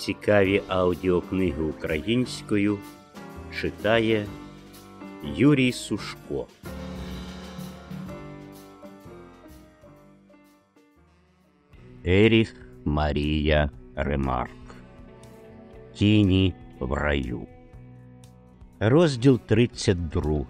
Цікаві аудіокниги українською читає Юрій Сушко. Еріх Марія Ремарк. Тіні в раю. Розділ 32.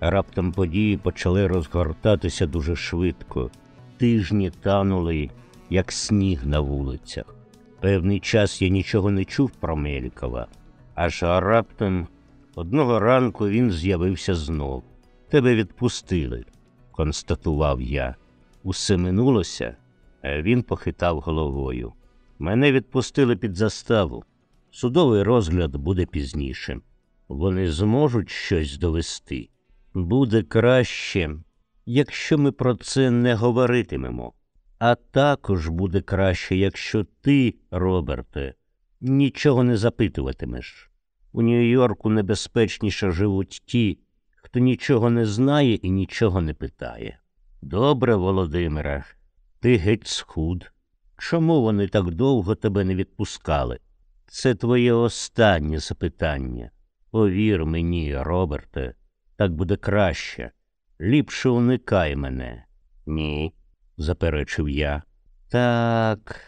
Раптом події почали розгортатися дуже швидко. Тижні танули, як сніг на вулицях. Певний час я нічого не чув про Мелікова, аж раптом одного ранку він з'явився знов. Тебе відпустили, констатував я. Усе минулося, він похитав головою. Мене відпустили під заставу. Судовий розгляд буде пізніше. Вони зможуть щось довести. Буде краще, якщо ми про це не говоритимемо. А також буде краще, якщо ти, Роберте, нічого не запитуватимеш. У Нью-Йорку небезпечніше живуть ті, хто нічого не знає і нічого не питає. Добре, Володимире, ти геть схуд. Чому вони так довго тебе не відпускали? Це твоє останнє запитання. Повір мені, Роберте, так буде краще. Ліпше уникай мене. Ні, заперечив я. Так,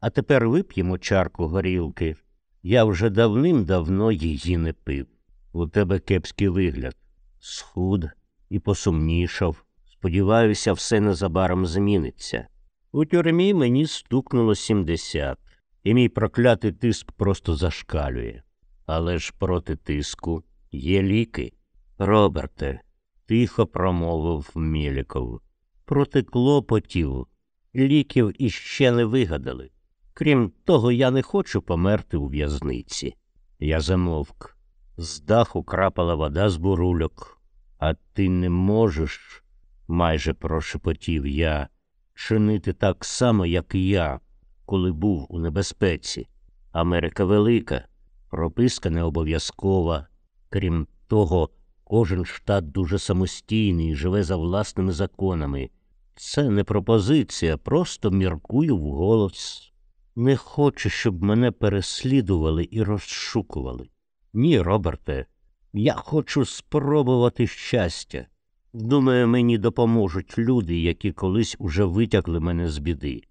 а тепер вип'ємо чарку горілки. Я вже давним-давно її не пив. У тебе кепський вигляд. Схуд і посумнішав. Сподіваюся, все незабаром зміниться. У тюрмі мені стукнуло сімдесят, і мій проклятий тиск просто зашкалює. Але ж проти тиску є ліки. Роберте, тихо промовив Мєліков. Проти клопотів ліків іще не вигадали. Крім того, я не хочу померти у в'язниці. Я замовк. З даху крапала вода з бурульок, а ти не можеш, майже прошепотів я, чинити так само, як і я, коли був у небезпеці. Америка велика, прописка не обов'язкова. Крім того, кожен штат дуже самостійний, живе за власними законами. Це не пропозиція, просто міркую вголос. Не хочу, щоб мене переслідували і розшукували. Ні, Роберте, я хочу спробувати щастя. Думаю, мені допоможуть люди, які колись уже витягли мене з біди.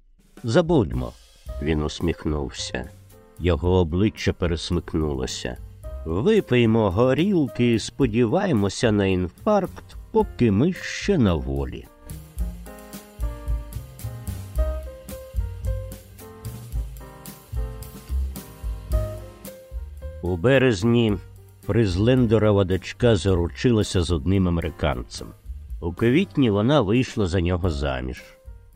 Забудьмо, він усміхнувся. Його обличчя пересмикнулося. Випиймо горілки і сподіваємося на інфаркт, поки ми ще на волі. У березні Фризлендерова дочка заручилася з одним американцем. У квітні вона вийшла за нього заміж.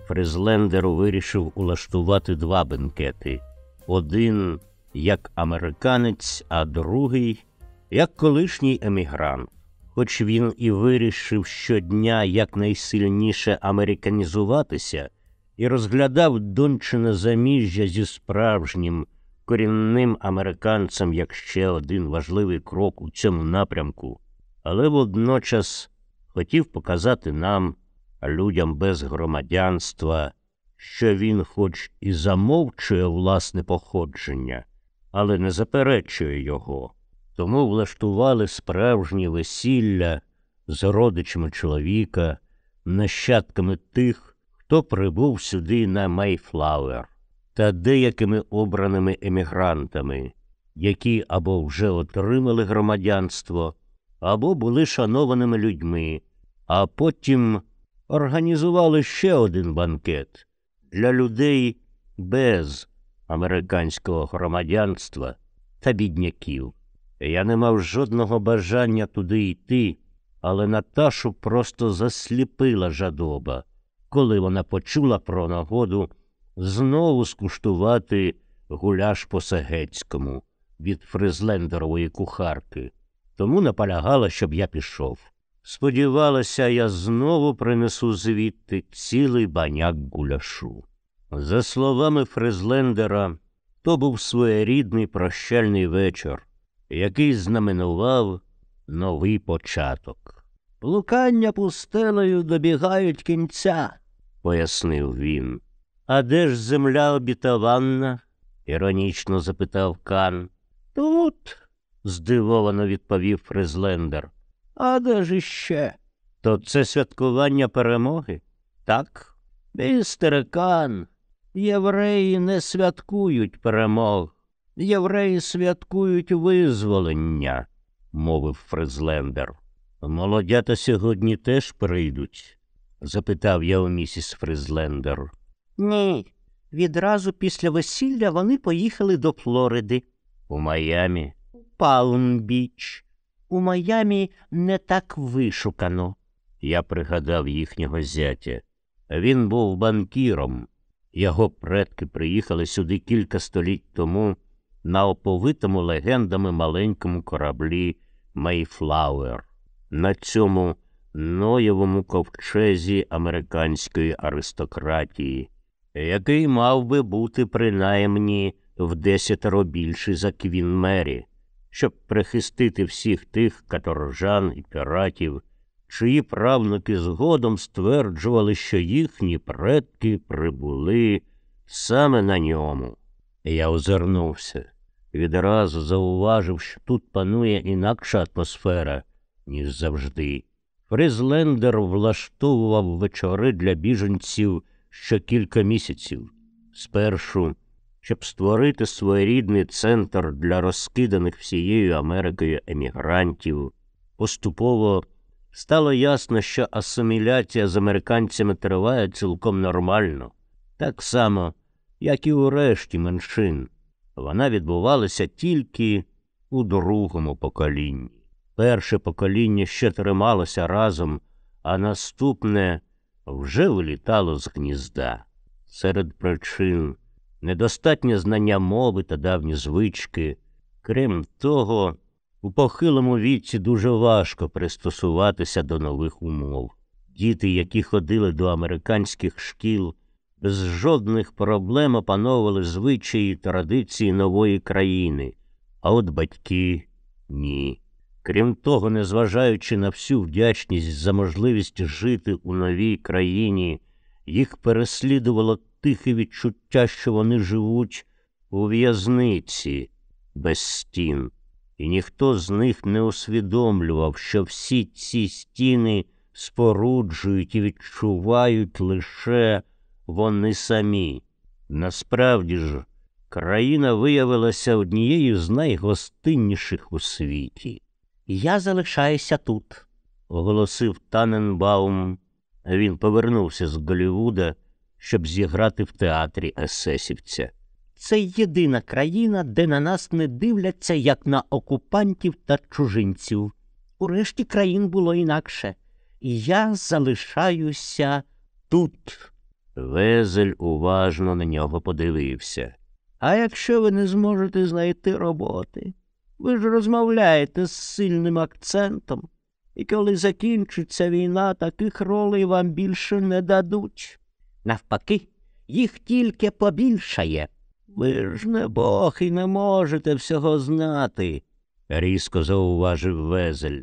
Фризлендер вирішив улаштувати два бенкети один як американець, а другий як колишній емігрант. Хоч він і вирішив щодня якнайсильніше американізуватися і розглядав дончине заміжжя зі справжнім корінним американцем як ще один важливий крок у цьому напрямку, але водночас хотів показати нам, людям без громадянства, що він, хоч і замовчує власне походження, але не заперечує його. Тому влаштували справжні весілля з родичами чоловіка, нащадками тих, хто прибув сюди на Мейфлауер та деякими обраними емігрантами, які або вже отримали громадянство, або були шанованими людьми, а потім організували ще один банкет для людей без американського громадянства та бідняків. Я не мав жодного бажання туди йти, але Наташу просто засліпила жадоба, коли вона почула про нагоду знову скуштувати гуляш по Сегецькому від фризлендерової кухарки, тому наполягала, щоб я пішов. Сподівалася, я знову принесу звідти цілий баняк гуляшу. За словами Фризлендера, то був своєрідний прощальний вечір, який знаменував новий початок. Блукання пустелею добігають кінця, пояснив він. А де ж земля обітованна? іронічно запитав Кан. Тут, здивовано відповів Фризлендер. А де ж іще? То це святкування перемоги? Так? Містере Кан, євреї не святкують перемог. Євреї святкують визволення, мовив Фризлендер. Молодята сьогодні теж прийдуть? запитав я у місіс Фризлендер. Ні. Відразу після весілля вони поїхали до Флориди. У Майамі? Палм-Біч. У Майамі не так вишукано. Я пригадав їхнього зятя. Він був банкіром. Його предки приїхали сюди кілька століть тому на оповитому легендами маленькому кораблі Мейфлауер. На цьому ноєвому ковчезі американської аристократії, який мав би бути принаймні в десятеро більший за Квін Мері, щоб прихистити всіх тих каторжан і піратів, чиї правнуки згодом стверджували, що їхні предки прибули саме на ньому. Я озирнувся, відразу зауважив, що тут панує інакша атмосфера, ніж завжди. Фризлендер влаштовував вечори для біженців що кілька місяців. Спершу, щоб створити своєрідний центр для розкиданих всією Америкою емігрантів, поступово стало ясно, що асиміляція з американцями триває цілком нормально, так само, як і у решті меншин. Вона відбувалася тільки у другому поколінні. Перше покоління ще трималося разом, а наступне вже вилітало з гнізда. Серед причин недостатнє знання мови та давні звички. Крім того, у похилому віці дуже важко пристосуватися до нових умов. Діти, які ходили до американських шкіл, без жодних проблем опановували звичаї і традиції нової країни, а от батьки ні. Крім того, незважаючи на всю вдячність за можливість жити у новій країні, їх переслідувало тихе відчуття, що вони живуть у в'язниці без стін, і ніхто з них не усвідомлював, що всі ці стіни споруджують і відчувають лише вони самі. Насправді ж, країна виявилася однією з найгостинніших у світі. Я залишаюся тут, оголосив Таненбаум. Він повернувся з Голлівуда, щоб зіграти в театрі Есесівця. Це єдина країна, де на нас не дивляться, як на окупантів та чужинців. У решті країн було інакше. І я залишаюся тут. Везель уважно на нього подивився. А якщо ви не зможете знайти роботи? Ви ж розмовляєте з сильним акцентом, і коли закінчиться війна, таких ролей вам більше не дадуть. Навпаки, їх тільки побільшає. Ви ж не бог і не можете всього знати, різко зауважив Везель.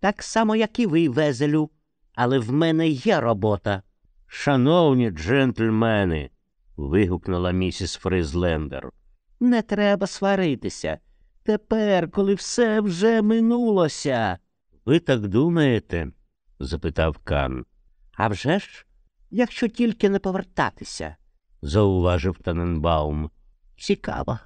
Так само, як і ви, Везелю, але в мене є робота. Шановні джентльмени, вигукнула місіс Фризлендер. Не треба сваритися. Тепер, коли все вже минулося. Ви так думаєте? запитав Кан. «А вже ж, якщо тільки не повертатися, зауважив Таненбаум. Цікаво,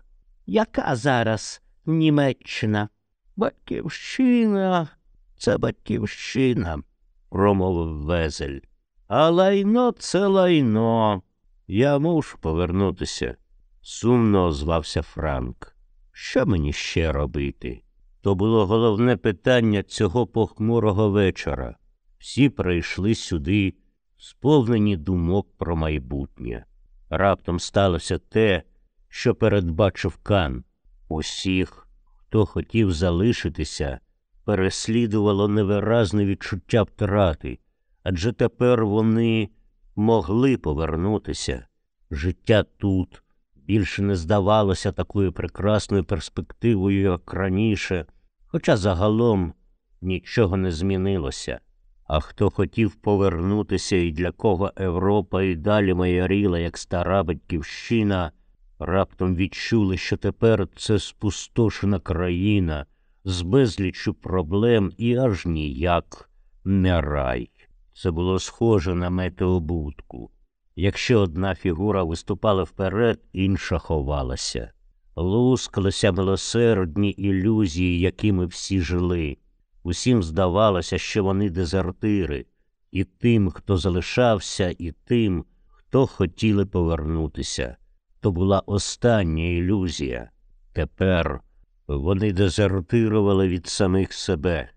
яка зараз Німеччина? Батьківщина, це батьківщина, промовив Везель. А лайно це лайно. Я мушу повернутися, сумно озвався Франк. Що мені ще робити? То було головне питання цього похмурого вечора. Всі прийшли сюди, сповнені думок про майбутнє. Раптом сталося те, що передбачив Кан. Усіх, хто хотів залишитися, переслідувало невиразне відчуття втрати, адже тепер вони могли повернутися. Життя тут більше не здавалося такою прекрасною перспективою, як раніше, хоча загалом нічого не змінилося. А хто хотів повернутися і для кого Європа і далі майоріла, як стара батьківщина, раптом відчули, що тепер це спустошена країна з безліччю проблем і аж ніяк не рай. Це було схоже на метеобудку. Якщо одна фігура виступала вперед, інша ховалася. Лускалися милосердні ілюзії, якими всі жили. Усім здавалося, що вони дезертири, і тим, хто залишався, і тим, хто хотіли повернутися. То була остання ілюзія. Тепер вони дезертирували від самих себе.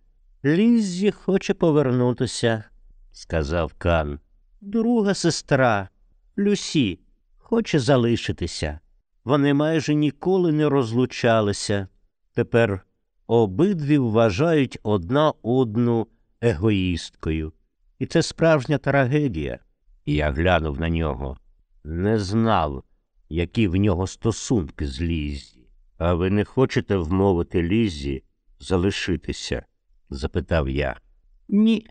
Ліззі хоче повернутися, сказав Кан. Друга сестра, Люсі, хоче залишитися. Вони майже ніколи не розлучалися. Тепер обидві вважають одна одну егоїсткою. І це справжня трагедія. Я глянув на нього. Не знав, які в нього стосунки з Ліззі. А ви не хочете вмовити Ліззі залишитися? запитав я. Ні,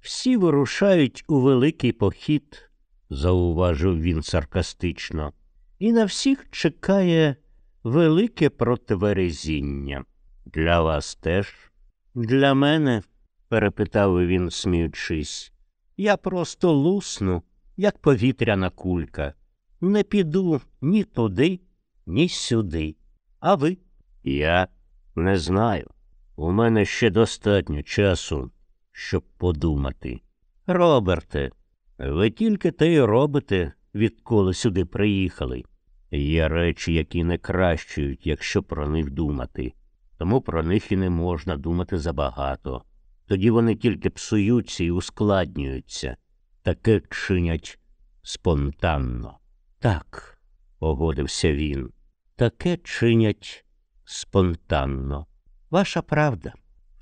всі вирушають у великий похід, зауважив він саркастично, і на всіх чекає велике противерезіння. Для вас теж? Для мене, перепитав він, сміючись, я просто лусну, як повітряна кулька. Не піду ні туди, ні сюди. А ви? Я не знаю. У мене ще достатньо часу, щоб подумати. Роберте, ви тільки те й робите, відколи сюди приїхали. Є речі, які не кращують, якщо про них думати, тому про них і не можна думати забагато. Тоді вони тільки псуються і ускладнюються, таке чинять спонтанно. Так, погодився він, таке чинять спонтанно. Ваша правда.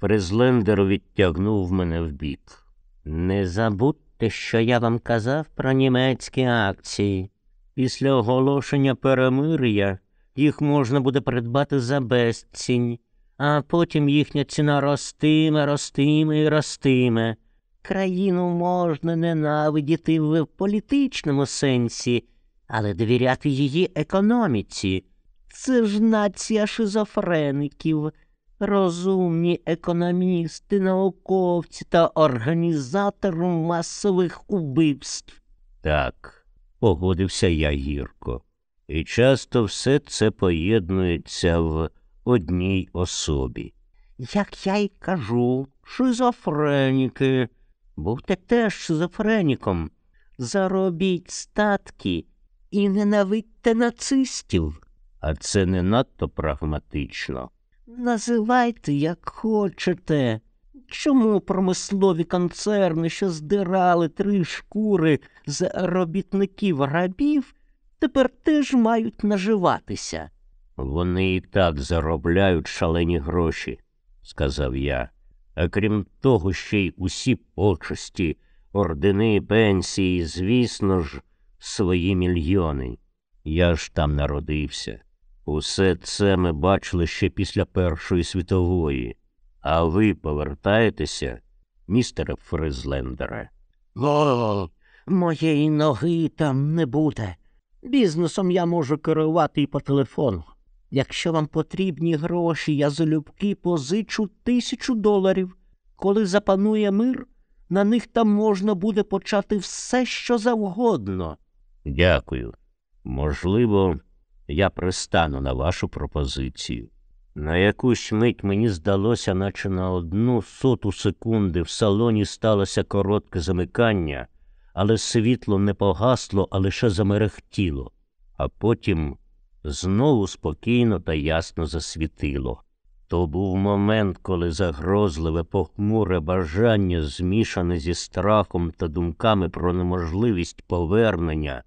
Фрезлендер відтягнув мене вбік. Не забудьте, що я вам казав про німецькі акції. Після оголошення перемир'я їх можна буде придбати за безцінь, а потім їхня ціна ростиме, ростиме і ростиме. Країну можна ненавидіти в політичному сенсі, але довіряти її економіці. Це ж нація шизофреників, розумні економісти, науковці та організатори масових убивств. Так, погодився я гірко. І часто все це поєднується в одній особі. Як я й кажу, шизофреніки. Будьте теж шизофреніком. Заробіть статки і ненавидьте нацистів. А це не надто прагматично. Називайте, як хочете. Чому промислові концерни, що здирали три шкури з робітників рабів, тепер теж мають наживатися? Вони і так заробляють шалені гроші, сказав я. А крім того, ще й усі почесті, ордени, пенсії, звісно ж, свої мільйони. Я ж там народився. Усе це ми бачили ще після Першої світової. А ви повертаєтеся, містере Фризлендере? О, моєї ноги там не буде. Бізнесом я можу керувати і по телефону. Якщо вам потрібні гроші, я залюбки позичу тисячу доларів. Коли запанує мир, на них там можна буде почати все, що завгодно. Дякую. Можливо, я пристану на вашу пропозицію. На якусь мить мені здалося, наче на одну соту секунди в салоні сталося коротке замикання, але світло не погасло, а лише замерехтіло, а потім знову спокійно та ясно засвітило. То був момент, коли загрозливе похмуре бажання, змішане зі страхом та думками про неможливість повернення,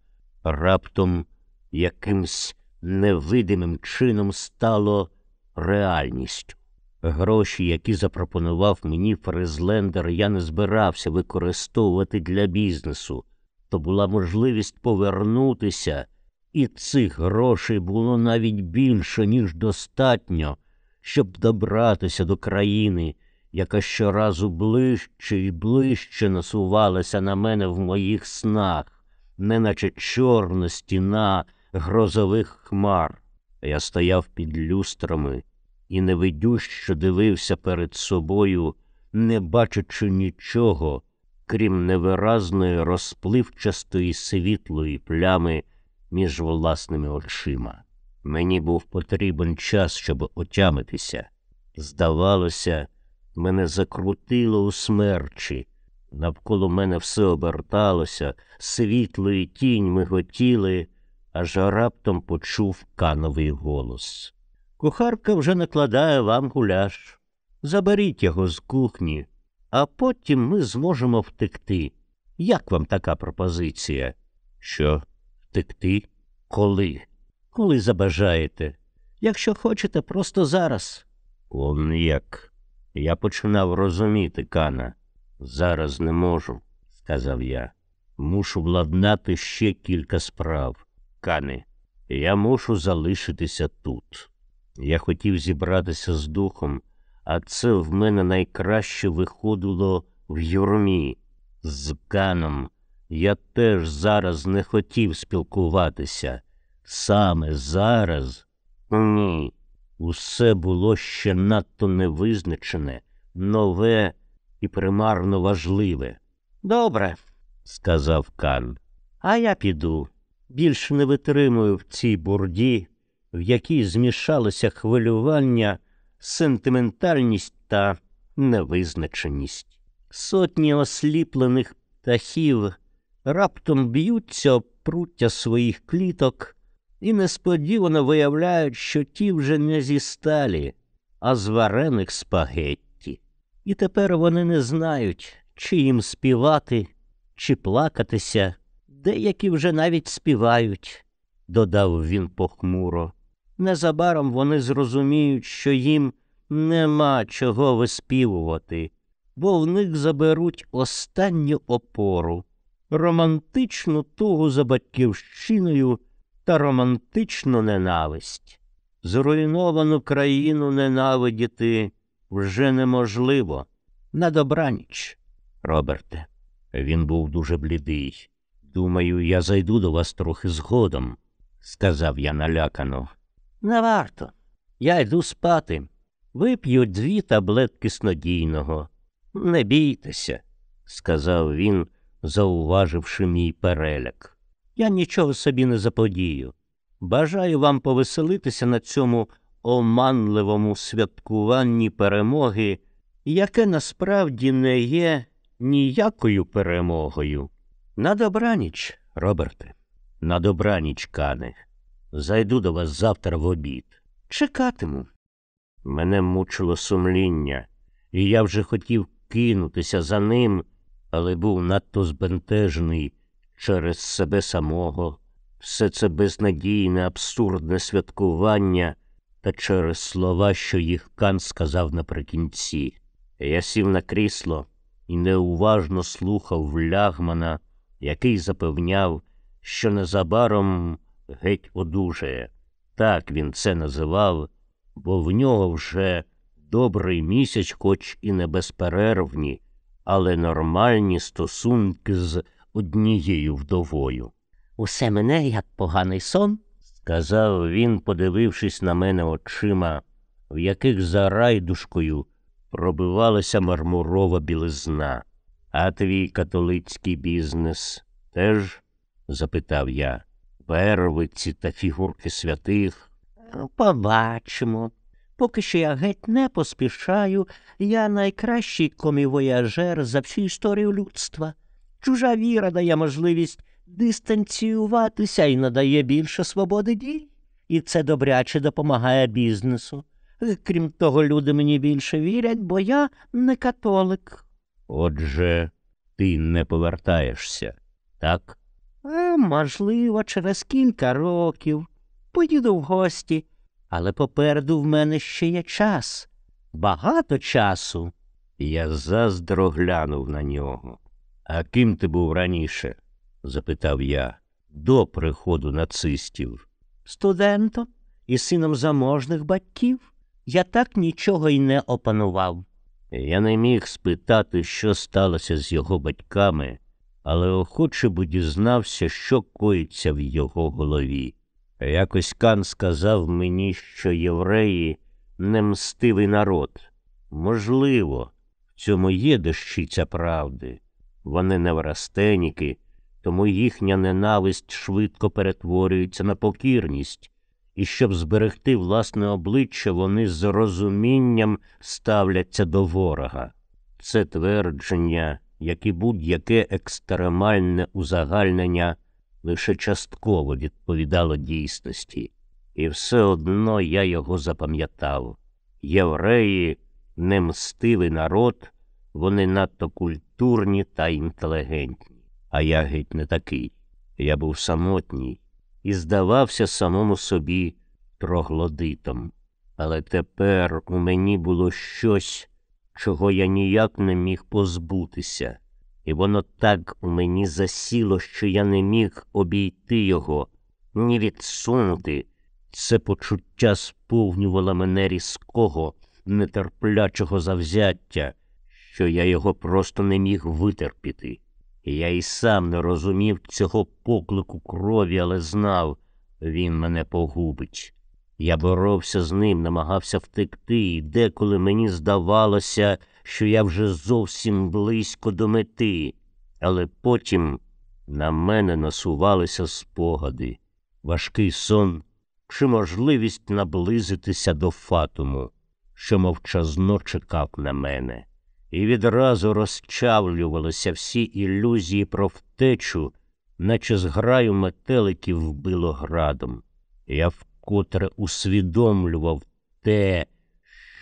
раптом якимсь невидимим чином стало реальністю. Гроші, які запропонував мені Фрезлендер, я не збирався використовувати для бізнесу. То була можливість повернутися, і цих грошей було навіть більше, ніж достатньо, щоб добратися до країни, яка щоразу ближче і ближче насувалася на мене в моїх снах, неначе чорна стіна грозових хмар. Я стояв під люстрами і невидющо дивився перед собою, не бачачи нічого, крім невиразної розпливчастої світлої плями між власними очима. Мені був потрібен час, щоб отямитися. Здавалося, мене закрутило у смерчі. Навколо мене все оберталося, світло і тінь миготіли, аж раптом почув кановий голос. Кухарка вже накладає вам гуляш. Заберіть його з кухні, а потім ми зможемо втекти. Як вам така пропозиція? Що, втекти? Коли? Коли забажаєте? Якщо хочете, просто зараз. Он як. Я починав розуміти, Кана. Зараз не можу, сказав я. Мушу владнати ще кілька справ. Кане, я мушу залишитися тут. Я хотів зібратися з духом, а це в мене найкраще виходило в юрмі. З Каном я теж зараз не хотів спілкуватися. Саме зараз ні. Усе було ще надто невизначене, нове і примарно важливе. Добре, сказав Кан. А я піду. Більше не витримую в цій бурді, в якій змішалося хвилювання, сентиментальність та невизначеність. Сотні осліплених птахів раптом б'ються об пруття своїх кліток і несподівано виявляють, що ті вже не зі сталі, а з варених спагетті. І тепер вони не знають, чи їм співати, чи плакатися. Деякі вже навіть співають, додав він похмуро. Незабаром вони зрозуміють, що їм нема чого виспівувати, бо в них заберуть останню опору, романтичну тугу за батьківщиною та романтичну ненависть. Зруйновану країну ненавидіти вже неможливо. На добраніч, Роберте. Він був дуже блідий. Думаю, я зайду до вас трохи згодом, сказав я налякано. Не варто. Я йду спати. Вип'ю дві таблетки снодійного. Не бійтеся, сказав він, зауваживши мій переляк. Я нічого собі не заподію. Бажаю вам повеселитися на цьому оманливому святкуванні перемоги, яке насправді не є ніякою перемогою. На добраніч, Роберте, на добраніч, Кане. Зайду до вас завтра в обід. Чекатиму. Мене мучило сумління, і я вже хотів кинутися за ним, але був надто збентежений через себе самого, все це безнадійне, абсурдне святкування та через слова, що їх Кан сказав наприкінці. Я сів на крісло і неуважно слухав влягмана, який запевняв, що незабаром геть одужає. Так він це називав, бо в нього вже добрий місяць, хоч і не безперервні, але нормальні стосунки з однією вдовою. Усе мене, як поганий сон, сказав він, подивившись на мене очима, в яких за райдушкою пробивалася мармурова білизна. А твій католицький бізнес теж? запитав я. Первиці та фігурки святих. Побачимо. Поки що я геть не поспішаю, я найкращий комівояжер за всю історію людства. Чужа віра дає можливість дистанціюватися і надає більше свободи дій. І це добряче допомагає бізнесу. Крім того, люди мені більше вірять, бо я не католик. Отже, ти не повертаєшся, так? А, можливо, через кілька років. Поїду в гості, але попереду в мене ще є час. Багато часу. Я заздро глянув на нього. А ким ти був раніше? Запитав я, до приходу нацистів. Студентом і сином заможних батьків. Я так нічого й не опанував. Я не міг спитати, що сталося з його батьками, але охоче б дізнався, що коїться в його голові. Якось Кан сказав мені, що євреї немстивий народ. Можливо, в цьому є дощиця правди. Вони неврастеніки, тому їхня ненависть швидко перетворюється на покірність, і щоб зберегти власне обличчя, вони з розумінням ставляться до ворога. Це твердження, як і будь-яке екстремальне узагальнення, лише частково відповідало дійсності, і все одно я його запам'ятав. Євреї немстивий народ, вони надто культурні та інтелігентні. А я геть не такий. Я був самотній і здавався самому собі троглодитом. Але тепер у мені було щось, чого я ніяк не міг позбутися, і воно так у мені засіло, що я не міг обійти його, ні відсунути. Це почуття сповнювало мене різкого, нетерплячого завзяття, що я його просто не міг витерпіти. Я і сам не розумів цього поклику крові, але знав, він мене погубить. Я боровся з ним, намагався втекти, і деколи мені здавалося, що я вже зовсім близько до мети, але потім на мене насувалися спогади, важкий сон чи можливість наблизитися до фатуму, що мовчазно чекав на мене, і відразу розчавлювалися всі ілюзії про втечу, наче зграю метеликів вбило градом. Я вкотре усвідомлював те,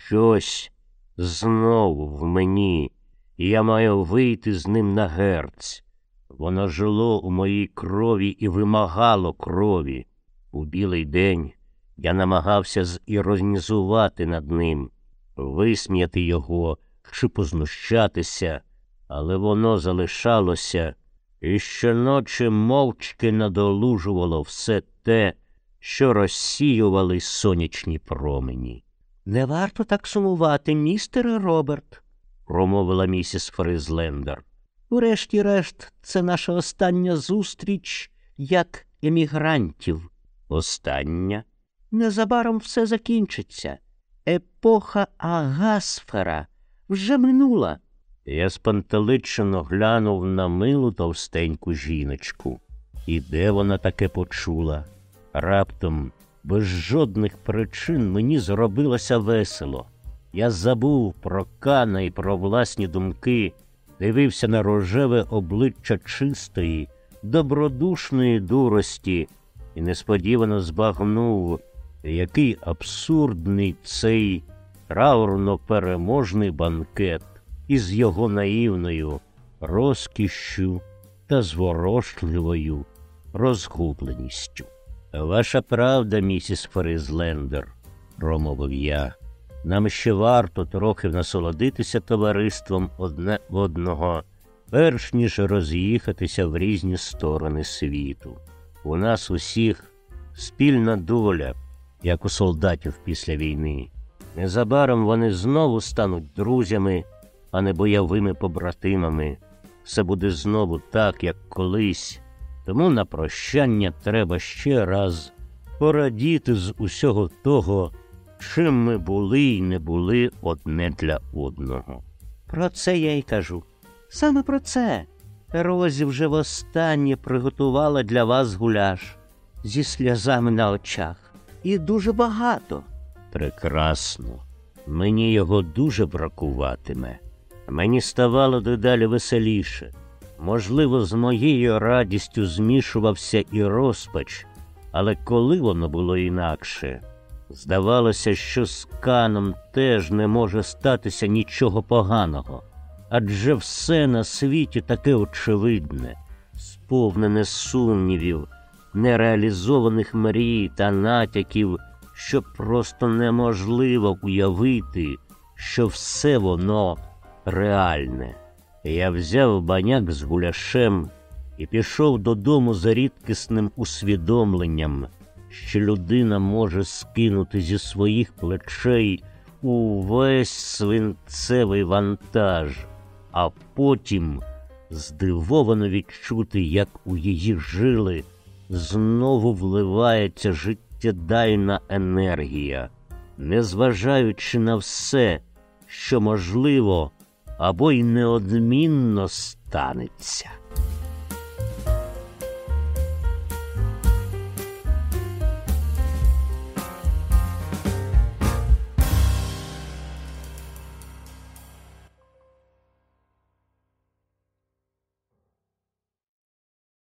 щось знову в мені, і я маю вийти з ним на герць. Воно жило у моїй крові і вимагало крові. У білий день я намагався зіронізувати над ним, висміяти його чи познущатися, але воно залишалося і щоночі мовчки надолужувало все те, що розсіювали сонячні промені. Не варто так сумувати, містере Роберт, промовила місіс Фризлендер. Урешті-решт, це наша остання зустріч як емігрантів. Остання? Незабаром все закінчиться. Епоха Агасфера вже минула. Я спантеличено глянув на милу товстеньку жіночку. І де вона таке почула? Раптом, без жодних причин, мені зробилося весело. Я забув про кана і про власні думки, дивився на рожеве обличчя чистої, добродушної дурості і несподівано збагнув, який абсурдний цей траурно переможний банкет із його наївною розкішшю та зворошливою розгубленістю. Ваша правда, місіс Ферізлендер, промовив я. Нам ще варто трохи насолодитися товариством одне одного, перш ніж роз'їхатися в різні сторони світу. У нас усіх спільна доля, як у солдатів після війни. Незабаром вони знову стануть друзями, а не бойовими побратимами. Все буде знову так, як колись. Тому на прощання треба ще раз порадіти з усього того, чим ми були і не були одне для одного. Про це я й кажу. Саме про це. Розі вже востаннє приготувала для вас гуляш зі сльозами на очах. І дуже багато. Прекрасно. Мені його дуже бракуватиме. Мені ставало дедалі веселіше. Можливо, з моєю радістю змішувався і розпач, але коли воно було інакше, здавалося, що з каном теж не може статися нічого поганого, адже все на світі таке очевидне, сповнене сумнівів, нереалізованих мрій та натяків, що просто неможливо уявити, що все воно реальне. Я взяв баняк з гуляшем і пішов додому за рідкісним усвідомленням, що людина може скинути зі своїх плечей увесь свинцевий вантаж, а потім здивовано відчути, як у її жили знову вливається життєдайна енергія, незважаючи на все, що можливо або й неодмінно станеться.